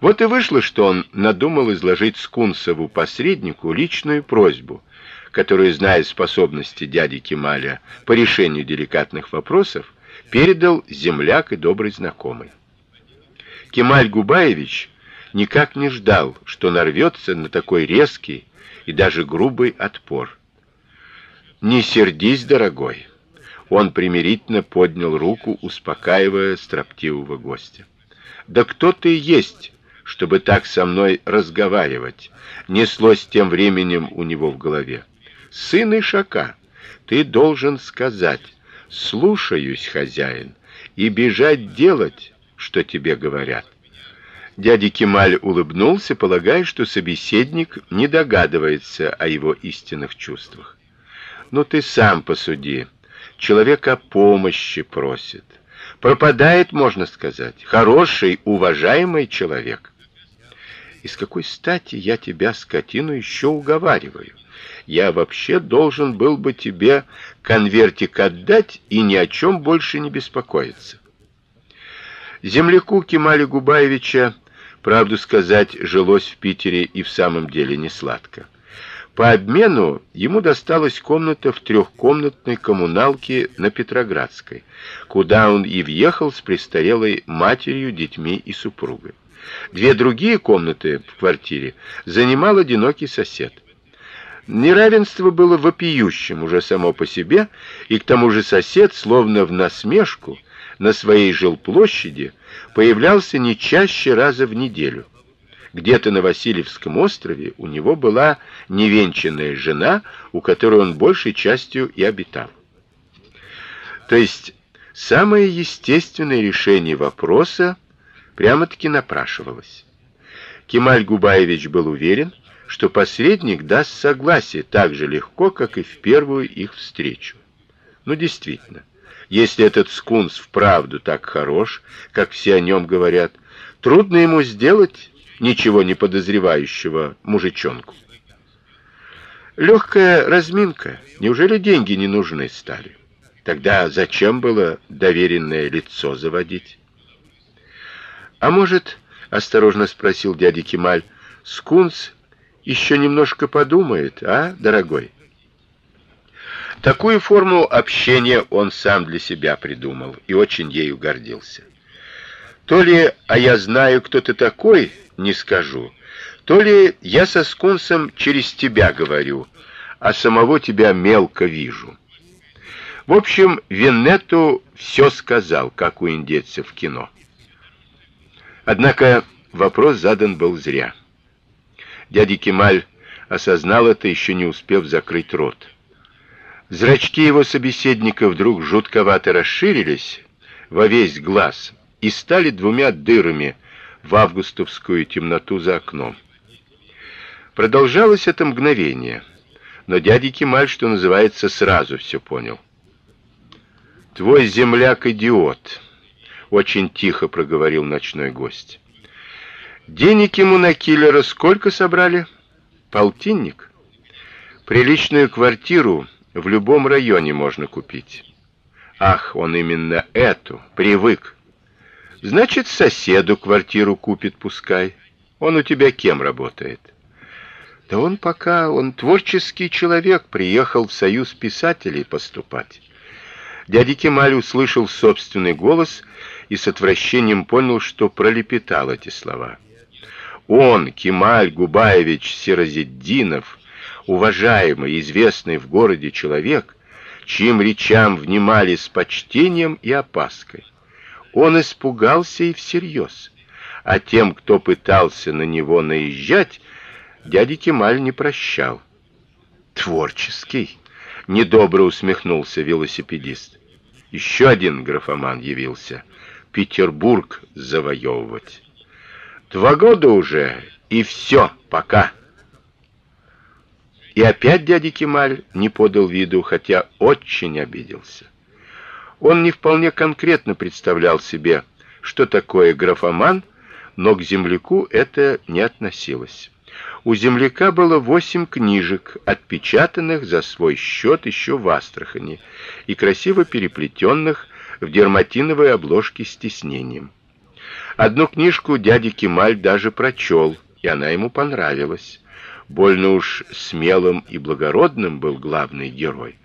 Вот и вышло, что он надумал изложить Скунсову посреднику личную просьбу, которую, зная способности дяди Кемаля по решению деликатных вопросов, передал земляк и добрый знакомый. Кемаль Губаевич никак не ждал, что нарвется на такой резкий и даже грубый отпор. Не сердись, дорогой. Он примирительно поднял руку, успокаивая строптивого гостя. Да кто ты есть, чтобы так со мной разговаривать? Неслось тем временем у него в голове. Сын Ишака, ты должен сказать: "Слушаюсь, хозяин", и бежать делать, что тебе говорят. Дядя Кемаль улыбнулся, полагая, что собеседник не догадывается о его истинных чувствах. "Ну ты сам посуди. Человек о помощи просит. Пропадает, можно сказать, хороший, уважаемый человек. Из какой стати я тебя, скотину, еще уговариваю? Я вообще должен был бы тебе конвертик отдать и ни о чем больше не беспокоиться. Земляку Кемаля Губаевича, правду сказать, жилось в Питере и в самом деле не сладко. По обмену ему досталась комната в трехкомнатной коммуналке на Петроградской, куда он и въехал с престарелой матерью, детьми и супругой. Две другие комнаты в квартире занимал одинокий сосед. Неравенство было вопиющим уже само по себе, и к тому же сосед, словно в насмешку, на своей жилплощади появлялся не чаще раза в неделю. Где-то на Васильевском острове у него была невенчанная жена, у которой он большей частью и обитал. То есть самое естественное решение вопроса прямо-таки напрашивалось. Кемаль Губаевич был уверен, что посредник даст согласие так же легко, как и в первую их встречу. Ну действительно, если этот скунс вправду так хорош, как все о нем говорят, трудно ему сделать ничего не подозревающего мужичонку. Легкая разминка. Неужели деньги не нужны стали? Тогда зачем было доверенное лицо заводить? А может, осторожно спросил дядя Кемаль, скунс еще немножко подумает, а, дорогой? Такую форму общения он сам для себя придумал и очень ею гордился. То ли, а я знаю, кто ты такой, не скажу. То ли я со скунсом через тебя говорю, а самого тебя мелко вижу. В общем, Венету все сказал, как у индейцев в кино. Однако вопрос задан был зря. Дядя Кемаль осознал это, еще не успев закрыть рот. Зрачки его собеседника вдруг жутковато расширились во весь глаз и стали двумя дырами в августовскую темноту за окном. Продолжалось это мгновение, но дядя Кемаль, что называется, сразу все понял. Твой земляк идиот, очень тихо проговорил ночной гость. Денег ему на киллера сколько собрали? Полтинник. Приличную квартиру в любом районе можно купить. Ах, он именно эту привык. Значит, соседу квартиру купит, пускай. Он у тебя кем работает? Да он пока, он творческий человек, приехал в союз писателей поступать. Дядя Кемаль услышал собственный голос и с отвращением понял, что пролепетал эти слова. Он, Кемаль Губаевич Сирозиддинов, уважаемый, известный в городе человек, чьим речам внимали с почтением и опаской. Он испугался и всерьез, а тем, кто пытался на него наезжать, дядя Кемаль не прощал. Творческий, недобро усмехнулся велосипедист. Еще один графоман явился. Петербург завоевывать. Два года уже, и все, пока. И опять дядя Кемаль не подал виду, хотя очень обиделся. Он не вполне конкретно представлял себе, что такое графоман, но к земляку это не относилось. У земляка было восемь книжек, отпечатанных за свой счет еще в Астрахани и красиво переплетенных в дерматиновой обложке с тиснением. Одну книжку дядя Кемаль даже прочел, и она ему понравилась. Больно уж смелым и благородным был главный герой.